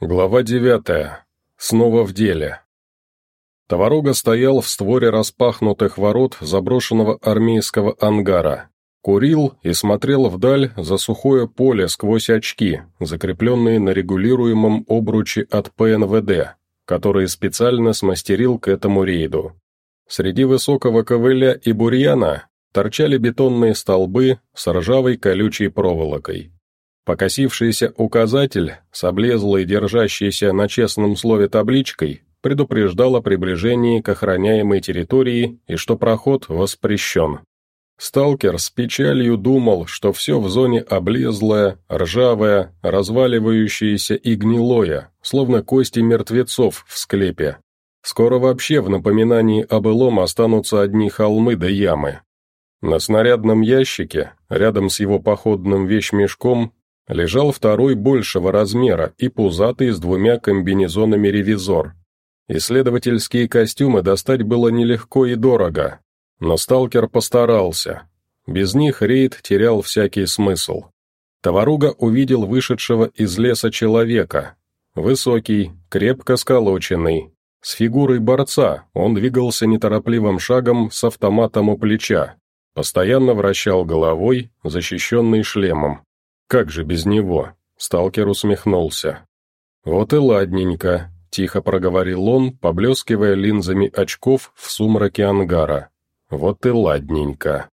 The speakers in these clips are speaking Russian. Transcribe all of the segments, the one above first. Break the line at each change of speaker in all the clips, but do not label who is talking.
Глава девятая. Снова в деле. Товарога стоял в створе распахнутых ворот заброшенного армейского ангара. Курил и смотрел вдаль за сухое поле сквозь очки, закрепленные на регулируемом обруче от ПНВД, который специально смастерил к этому рейду. Среди высокого ковыля и бурьяна торчали бетонные столбы с ржавой колючей проволокой. Покосившийся указатель с облезлой, держащейся на честном слове табличкой, предупреждал о приближении к охраняемой территории и что проход воспрещен. Сталкер с печалью думал, что все в зоне облезлое, ржавое, разваливающееся и гнилое, словно кости мертвецов в склепе. Скоро вообще в напоминании о былом останутся одни холмы да ямы. На снарядном ящике, рядом с его походным вещмешком, лежал второй большего размера и пузатый с двумя комбинезонами ревизор. Исследовательские костюмы достать было нелегко и дорого, но сталкер постарался. Без них рейд терял всякий смысл. Товаруга увидел вышедшего из леса человека. Высокий, крепко сколоченный. С фигурой борца он двигался неторопливым шагом с автоматом у плеча. Постоянно вращал головой, защищенный шлемом. Как же без него? Сталкер усмехнулся. Вот и ладненько, тихо проговорил он, поблескивая линзами очков в сумраке ангара. Вот и ладненько.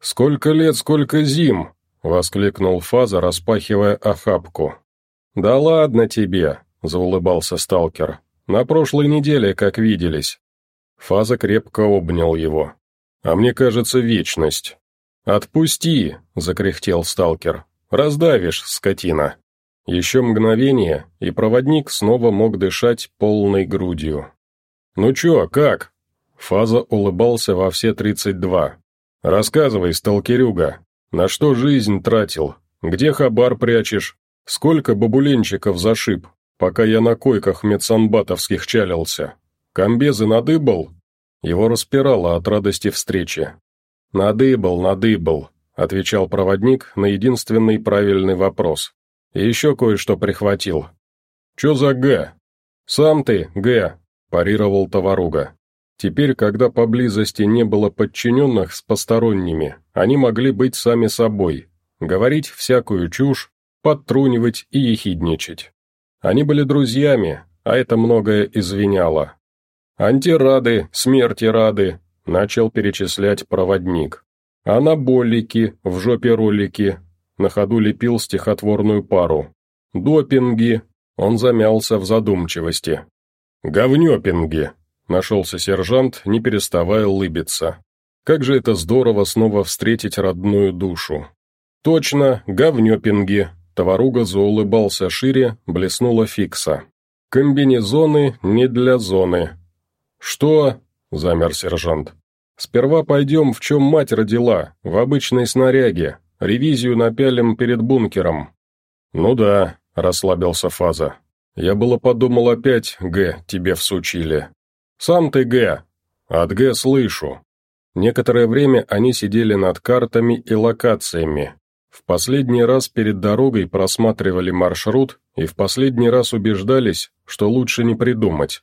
«Сколько лет, сколько зим!» — воскликнул Фаза, распахивая охапку. «Да ладно тебе!» — заулыбался сталкер. «На прошлой неделе, как виделись». Фаза крепко обнял его. «А мне кажется, вечность». «Отпусти!» — закряхтел сталкер. Раздавишь, скотина. Еще мгновение, и проводник снова мог дышать полной грудью. «Ну чё, как?» Фаза улыбался во все тридцать два. «Рассказывай, сталкерюга, на что жизнь тратил? Где хабар прячешь? Сколько бабуленчиков зашиб, пока я на койках медсанбатовских чалился? Комбезы надыбал?» Его распирало от радости встречи. «Надыбал, надыбал отвечал проводник на единственный правильный вопрос. И еще кое-что прихватил. «Че за Г?» «Сам ты, Г», – парировал товаруга. Теперь, когда поблизости не было подчиненных с посторонними, они могли быть сами собой, говорить всякую чушь, подтрунивать и ехидничать. Они были друзьями, а это многое извиняло. «Антирады, смерти рады», – начал перечислять проводник. Анаболики, в жопе ролики. На ходу лепил стихотворную пару. Допинги. Он замялся в задумчивости. Говнёпинги. Нашелся сержант, не переставая улыбиться. Как же это здорово снова встретить родную душу. Точно, говнёпинги. Товаруга заулыбался шире, блеснула фикса. Комбинезоны не для зоны. Что? Замер сержант. Сперва пойдем, в чем мать родила, в обычной снаряге. Ревизию напялим перед бункером». «Ну да», — расслабился Фаза. «Я было подумал опять, Г, тебе всучили». «Сам ты, Г». «От Г слышу». Некоторое время они сидели над картами и локациями. В последний раз перед дорогой просматривали маршрут и в последний раз убеждались, что лучше не придумать.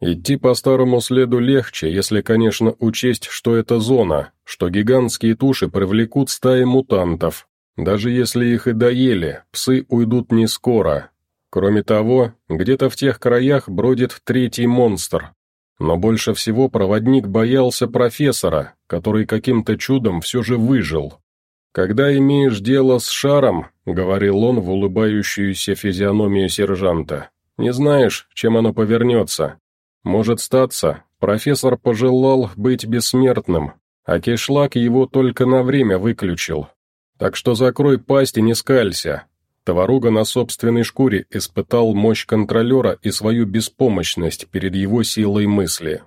Идти по старому следу легче, если, конечно, учесть, что это зона, что гигантские туши привлекут стаи мутантов. Даже если их и доели, псы уйдут не скоро. Кроме того, где-то в тех краях бродит третий монстр. Но больше всего проводник боялся профессора, который каким-то чудом все же выжил. «Когда имеешь дело с шаром», — говорил он в улыбающуюся физиономию сержанта, — «не знаешь, чем оно повернется, может статься, профессор пожелал быть бессмертным, а кишлак его только на время выключил. Так что закрой пасть и не скалься. Товаруга на собственной шкуре испытал мощь контролера и свою беспомощность перед его силой мысли.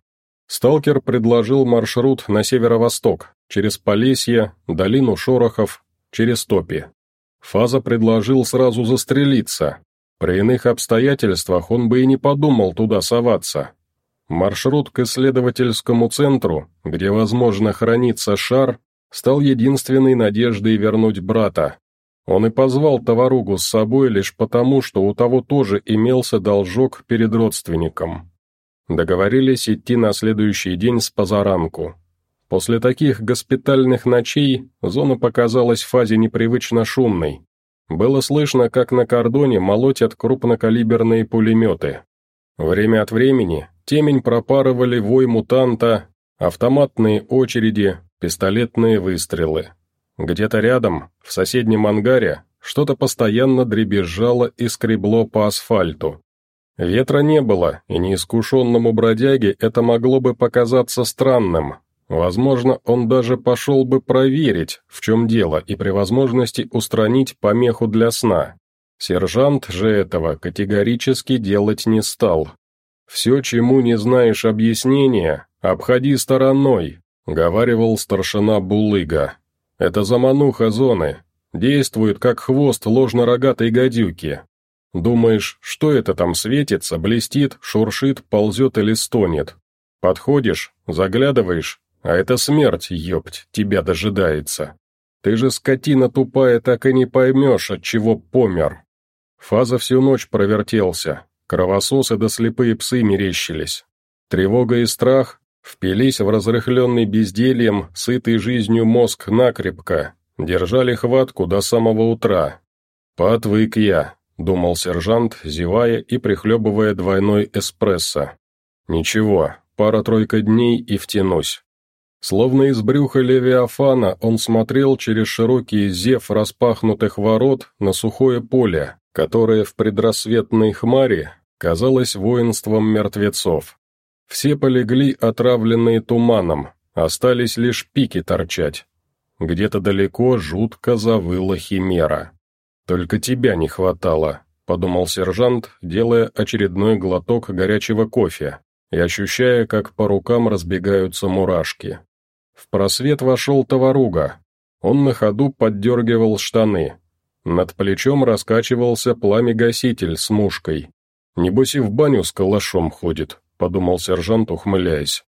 Сталкер предложил маршрут на северо-восток, через Полесье, долину Шорохов, через Топи. Фаза предложил сразу застрелиться. При иных обстоятельствах он бы и не подумал туда соваться, Маршрут к исследовательскому центру, где, возможно, хранится шар, стал единственной надеждой вернуть брата. Он и позвал товаругу с собой лишь потому, что у того тоже имелся должок перед родственником. Договорились идти на следующий день с позаранку. После таких госпитальных ночей зона показалась в фазе непривычно шумной. Было слышно, как на кордоне молотят крупнокалиберные пулеметы. Время от времени темень пропарывали вой мутанта, автоматные очереди, пистолетные выстрелы. Где-то рядом, в соседнем ангаре, что-то постоянно дребезжало и скребло по асфальту. Ветра не было, и неискушенному бродяге это могло бы показаться странным. Возможно, он даже пошел бы проверить, в чем дело, и при возможности устранить помеху для сна. Сержант же этого категорически делать не стал. «Все, чему не знаешь объяснения, обходи стороной», — говаривал старшина Булыга. Это замануха зоны. Действует, как хвост ложно-рогатой гадюки. Думаешь, что это там светится, блестит, шуршит, ползет или стонет? Подходишь, заглядываешь, а это смерть, ёпть, тебя дожидается. Ты же, скотина тупая, так и не поймешь, от чего помер. Фаза всю ночь провертелся, кровососы да слепые псы мерещились. Тревога и страх Впились в разрыхленный бездельем, сытый жизнью мозг накрепко, держали хватку до самого утра. «Потвык я», — думал сержант, зевая и прихлебывая двойной эспрессо. «Ничего, пара-тройка дней и втянусь». Словно из брюха Левиафана он смотрел через широкий зев распахнутых ворот на сухое поле, которое в предрассветной хмаре казалось воинством мертвецов. Все полегли, отравленные туманом, остались лишь пики торчать. Где-то далеко жутко завыла химера. «Только тебя не хватало», — подумал сержант, делая очередной глоток горячего кофе и ощущая, как по рукам разбегаются мурашки. В просвет вошел товаруга. Он на ходу поддергивал штаны. Над плечом раскачивался пламя-гаситель с мушкой. Небось и в баню с калашом ходит. — подумал сержант, ухмыляясь.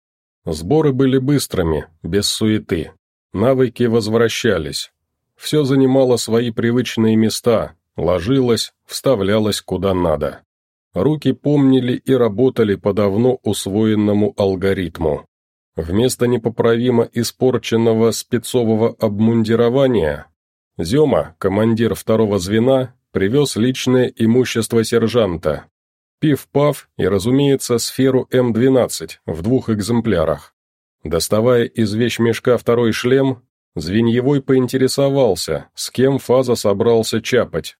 Сборы были быстрыми, без суеты. Навыки возвращались. Все занимало свои привычные места, ложилось, вставлялось куда надо. Руки помнили и работали по давно усвоенному алгоритму. Вместо непоправимо испорченного спецового обмундирования Зема, командир второго звена, привез личное имущество сержанта, Пив-пав и, разумеется, сферу М-12 в двух экземплярах. Доставая из вещмешка второй шлем, Звеньевой поинтересовался, с кем Фаза собрался чапать.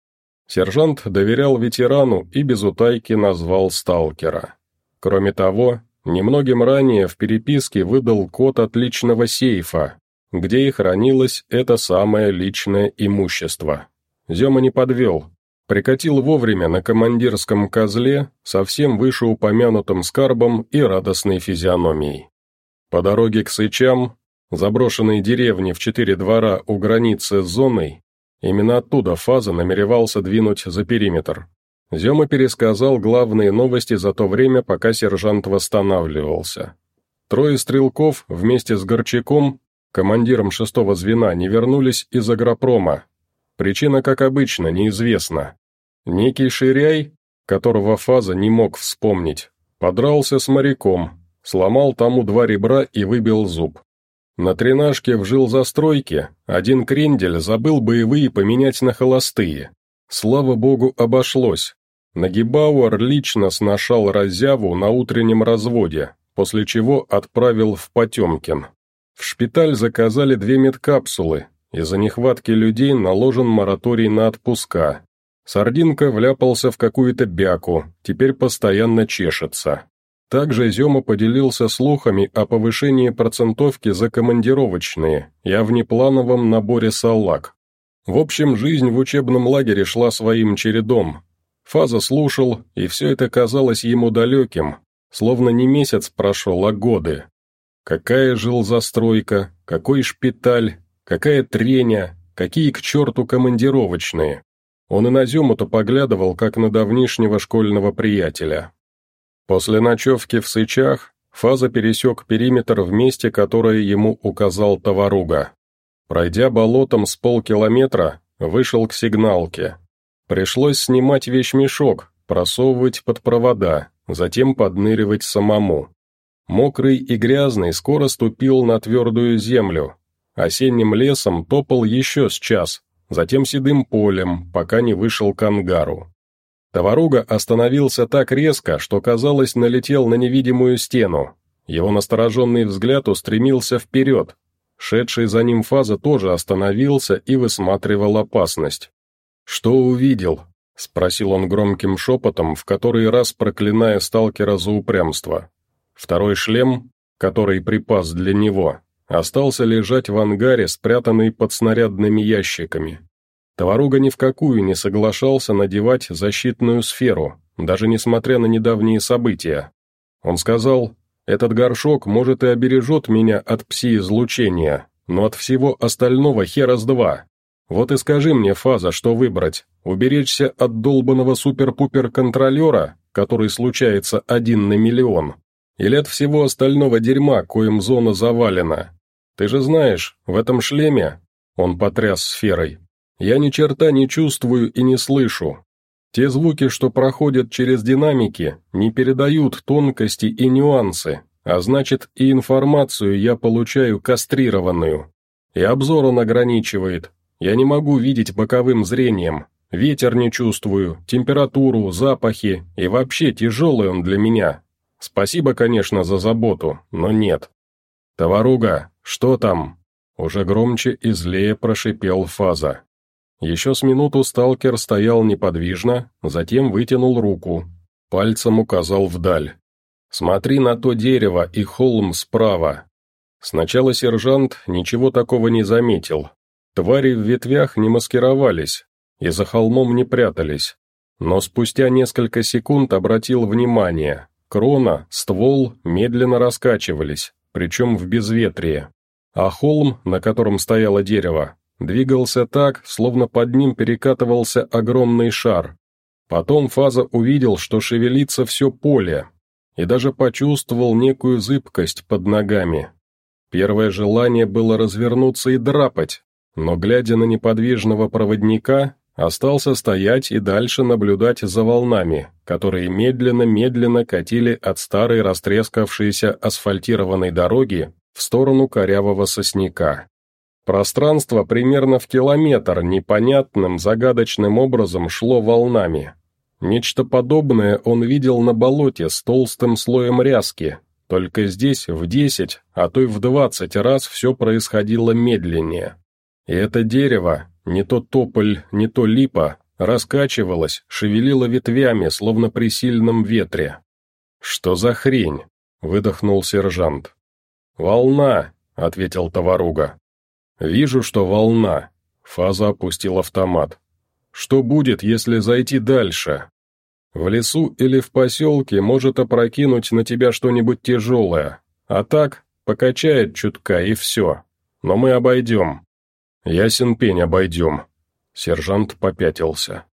Сержант доверял ветерану и без утайки назвал сталкера. Кроме того, немногим ранее в переписке выдал код от личного сейфа, где и хранилось это самое личное имущество. Зема не подвел, Прикатил вовремя на командирском козле, совсем вышеупомянутым скарбом и радостной физиономией. По дороге к Сычам, заброшенной деревне в четыре двора у границы с зоной, именно оттуда Фаза намеревался двинуть за периметр. Зема пересказал главные новости за то время, пока сержант восстанавливался. Трое стрелков вместе с Горчаком, командиром шестого звена, не вернулись из агропрома, Причина, как обычно, неизвестна. Некий Ширяй, которого Фаза не мог вспомнить, подрался с моряком, сломал тому два ребра и выбил зуб. На тренажке в жилзастройке один крендель забыл боевые поменять на холостые. Слава богу, обошлось. Нагибауэр лично сношал разяву на утреннем разводе, после чего отправил в Потемкин. В шпиталь заказали две медкапсулы, из-за нехватки людей наложен мораторий на отпуска. Сардинка вляпался в какую-то бяку, теперь постоянно чешется. Также Зема поделился слухами о повышении процентовки за командировочные и о внеплановом наборе саллак. В общем, жизнь в учебном лагере шла своим чередом. Фаза слушал, и все это казалось ему далеким, словно не месяц прошел, а годы. Какая жилзастройка, какой шпиталь, Какая треня, какие к черту командировочные. Он и на Зему-то поглядывал, как на давнишнего школьного приятеля. После ночевки в Сычах Фаза пересек периметр в месте, которое ему указал Товаруга. Пройдя болотом с полкилометра, вышел к сигналке. Пришлось снимать вещмешок, просовывать под провода, затем подныривать самому. Мокрый и грязный скоро ступил на твердую землю. Осенним лесом топал еще с час, затем седым полем, пока не вышел к ангару. Товаруга остановился так резко, что, казалось, налетел на невидимую стену. Его настороженный взгляд устремился вперед. Шедший за ним фаза тоже остановился и высматривал опасность. «Что увидел?» — спросил он громким шепотом, в который раз проклиная сталкера за упрямство. Второй шлем, который припас для него, остался лежать в ангаре, спрятанный под снарядными ящиками. Товаруга ни в какую не соглашался надевать защитную сферу, даже несмотря на недавние события. Он сказал, «Этот горшок, может, и обережет меня от пси-излучения, но от всего остального хера с два. Вот и скажи мне, Фаза, что выбрать, уберечься от долбанного супер-пупер-контролера, который случается один на миллион, или от всего остального дерьма, коим зона завалена. Ты же знаешь, в этом шлеме, он потряс сферой, я ни черта не чувствую и не слышу. Те звуки, что проходят через динамики, не передают тонкости и нюансы, а значит и информацию я получаю кастрированную. И обзор он ограничивает. Я не могу видеть боковым зрением. Ветер не чувствую, температуру, запахи, и вообще тяжелый он для меня. Спасибо, конечно, за заботу, но нет. «Товаруга, что там?» Уже громче и злее прошипел Фаза. Еще с минуту сталкер стоял неподвижно, затем вытянул руку. Пальцем указал вдаль. «Смотри на то дерево и холм справа». Сначала сержант ничего такого не заметил. Твари в ветвях не маскировались и за холмом не прятались. Но спустя несколько секунд обратил внимание. Крона, ствол медленно раскачивались, причем в безветрие. А холм, на котором стояло дерево, двигался так, словно под ним перекатывался огромный шар. Потом Фаза увидел, что шевелится все поле, и даже почувствовал некую зыбкость под ногами. Первое желание было развернуться и драпать, но, глядя на неподвижного проводника, остался стоять и дальше наблюдать за волнами, которые медленно-медленно катили от старой растрескавшейся асфальтированной дороги в сторону корявого сосняка. Пространство примерно в километр непонятным, загадочным образом шло волнами. Нечто подобное он видел на болоте с толстым слоем ряски, только здесь в десять, а то и в двадцать раз все происходило медленнее. И это дерево, не то тополь, не то липа, раскачивалось, шевелило ветвями, словно при сильном ветре. «Что за хрень?» — выдохнул сержант. «Волна», — ответил товаруга. «Вижу, что волна». Фаза опустил автомат. «Что будет, если зайти дальше?» «В лесу или в поселке может опрокинуть на тебя что-нибудь тяжелое, а так покачает чутка и все. Но мы обойдем». «Ясен пень, обойдем». Сержант попятился.